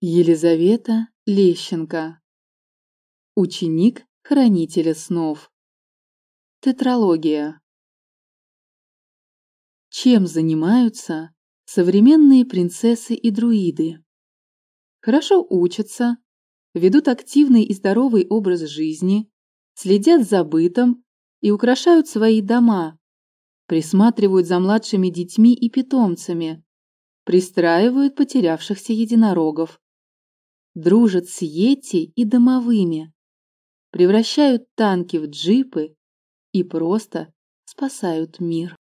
Елизавета Лещенко. Ученик хранителя снов. Тетралогия. Чем занимаются современные принцессы и друиды? Хорошо учатся, ведут активный и здоровый образ жизни, следят за бытом и украшают свои дома, присматривают за младшими детьми и питомцами, пристраивают потерявшихся единорогов, дружат с Йети и домовыми, превращают танки в джипы и просто спасают мир.